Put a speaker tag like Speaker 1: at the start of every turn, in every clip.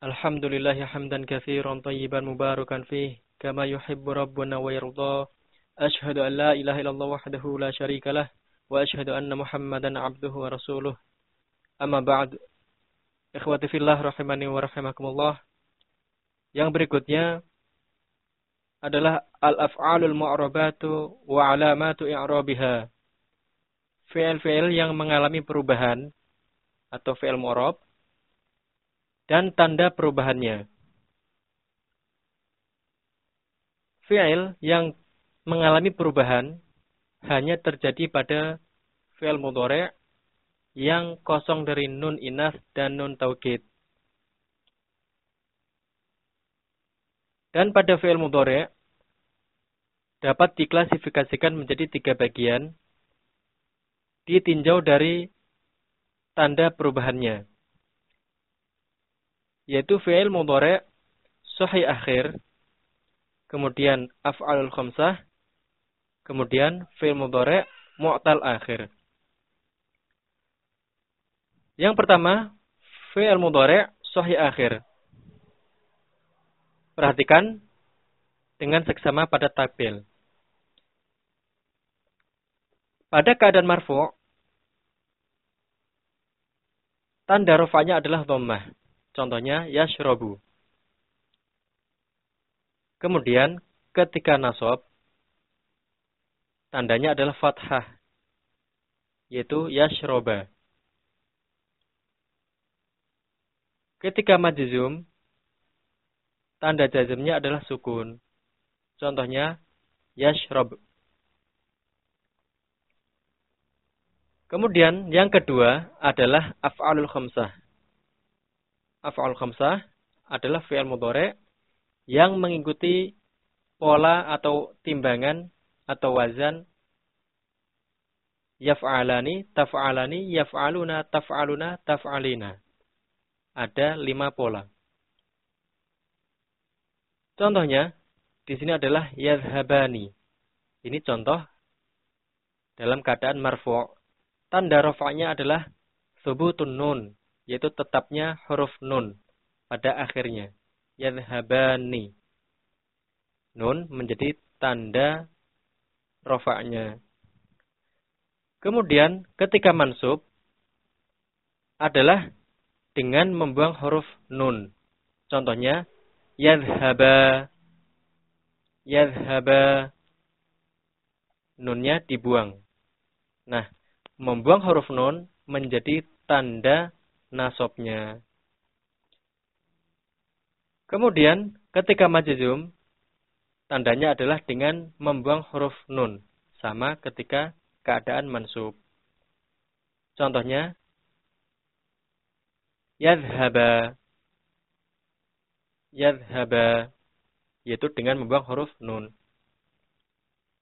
Speaker 1: الحمد لله حمدا كثيرا طيبا مباركا فيه كما يحب ربنا ويرضاه أشهد أن لا إله إلا الله وحده لا شريك له وأشهد أن محمدا عبده ورسوله أما بعد إخواتي في الله رحمني ورحمكم Yang berikutnya adalah al-af'alul mu'rabatu wa alamatu i'rabiha. Yang mengalami perubahan atau fi'il mu'rab dan tanda perubahannya. Fi'il yang mengalami perubahan hanya terjadi pada fi'il mudhari' yang kosong dari nun inas dan nun taukid. Dan pada fi'il mudhari' dapat diklasifikasikan menjadi tiga bagian ditinjau dari tanda perubahannya yaitu fi'il mudhari' sahih akhir, kemudian af'alul khamsah, kemudian fi'il mudhari' mu'tal akhir. Yang pertama, fi'il mudhari' sahih akhir. Perhatikan dengan seksama pada takbil. Pada keadaan marfu' tanda rofanya adalah dhammah. Contohnya yashrobu. Kemudian ketika nasab tandanya adalah fathah yaitu yashroba. Ketika majzum tanda jazmnya adalah sukun. Contohnya yashrob. Kemudian yang kedua adalah af'alul khamsah af'al khamsah adalah fi'il mudhari yang mengikuti pola atau timbangan atau wazan yaf'alani, taf'alani, yaf'aluna, taf'aluna, taf'alina. Ada lima pola. Contohnya, di sini adalah yadhabani. Ini contoh dalam keadaan marfu'. Tanda rafa'nya adalah subutun nun yaitu tetapnya huruf nun pada akhirnya. Yadhabani. Nun menjadi tanda rofaknya. Kemudian ketika mansub adalah dengan membuang huruf nun. Contohnya yadhaba yadhaba nunnya dibuang. Nah, membuang huruf nun menjadi tanda nasobnya. Kemudian ketika majzum tandanya adalah dengan membuang huruf nun sama ketika keadaan mansub. Contohnya yadhaba yadhaba yaitu dengan membuang huruf nun.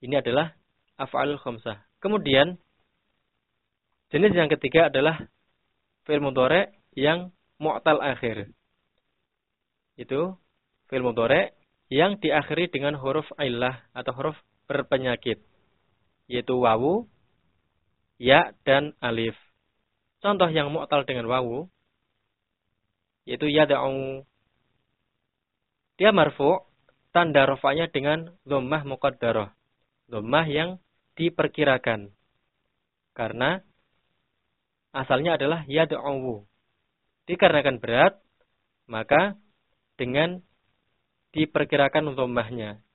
Speaker 1: Ini adalah af'alul khamsah. Kemudian jenis yang ketiga adalah fi'il mudhari yang mu'tal akhir. Itu fi'il mudhari yang diakhiri dengan huruf illah atau huruf berpenyakit. Yaitu wawu, ya, dan alif. Contoh yang mu'tal dengan wawu, yaitu yada'u. Dia marfu, tanda rofanya dengan dhammah muqaddarah. Dhammah yang diperkirakan. Karena asalnya adalah yad'u. Dikarenakan berat, maka dengan diperkirakan untuk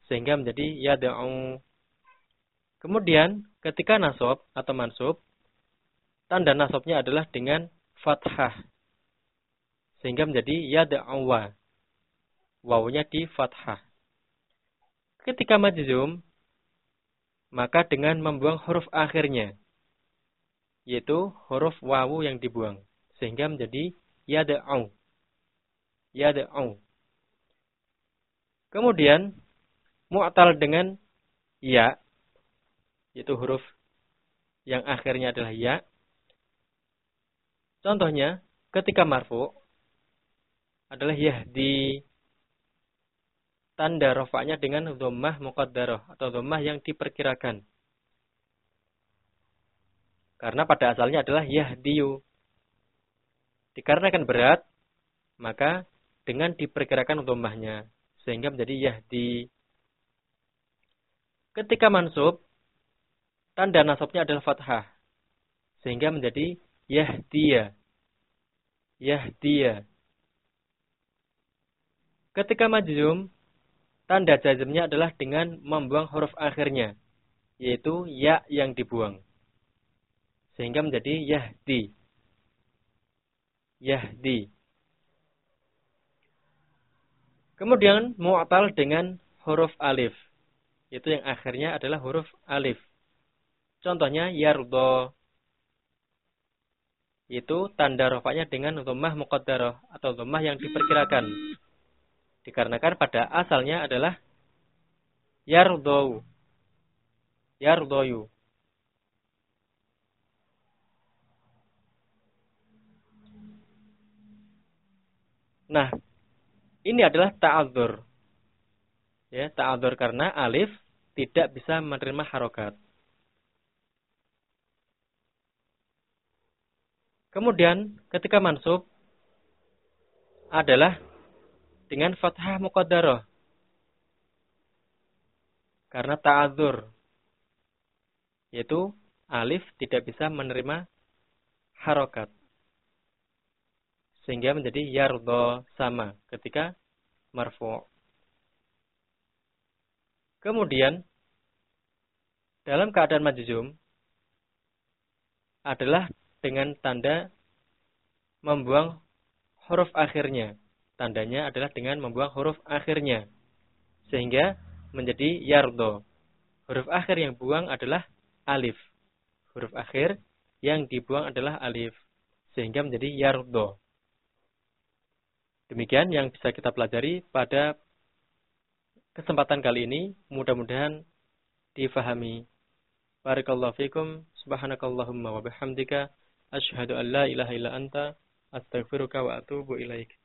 Speaker 1: sehingga menjadi yad'u. Kemudian ketika nasab atau mansub, tanda nasabnya adalah dengan fathah. Sehingga menjadi yad'uwa. Wawunya di fathah. Ketika majzum, maka dengan membuang huruf akhirnya yaitu huruf wawu yang dibuang sehingga menjadi yad'u. Yad'u. Kemudian mu'tal dengan ya yaitu huruf yang akhirnya adalah ya. Contohnya ketika marfu adalah yahdi tanda rofaknya dengan dhammah muqaddarah atau dhammah yang diperkirakan karena pada asalnya adalah yahdiyu. Dikarenakan berat, maka dengan diperkirakan dhammahnya sehingga menjadi yahdi. Ketika mansub tanda nasabnya adalah fathah sehingga menjadi yahdiya. Yahdiya. Ketika majzum tanda jazmnya adalah dengan membuang huruf akhirnya yaitu ya yang dibuang sehingga menjadi yahdi. Yahdi. Kemudian mu'tal dengan huruf alif. Itu yang akhirnya adalah huruf alif. Contohnya yardo. Itu tanda rofaknya dengan dhammah muqaddarah atau dhammah yang diperkirakan. Dikarenakan pada asalnya adalah yardou. Yardoyu. Nah, ini adalah ta'adzur. Ya, ta'adzur karena alif tidak bisa menerima harokat. Kemudian ketika mansub adalah dengan fathah muqaddarah. Karena ta'adzur. Yaitu alif tidak bisa menerima harokat sehingga menjadi yardo sama ketika marfu. Kemudian dalam keadaan majzum adalah dengan tanda membuang huruf akhirnya. Tandanya adalah dengan membuang huruf akhirnya. Sehingga menjadi yardo. Huruf akhir yang buang adalah alif. Huruf akhir yang dibuang adalah alif. Sehingga menjadi yardo. Demikian yang bisa kita pelajari pada kesempatan kali ini. Mudah-mudahan difahami. Barakallahu fikum. Subhanakallahumma wa bihamdika. Ashhadu an la ilaha illa anta. Astaghfiruka wa atubu ilaik.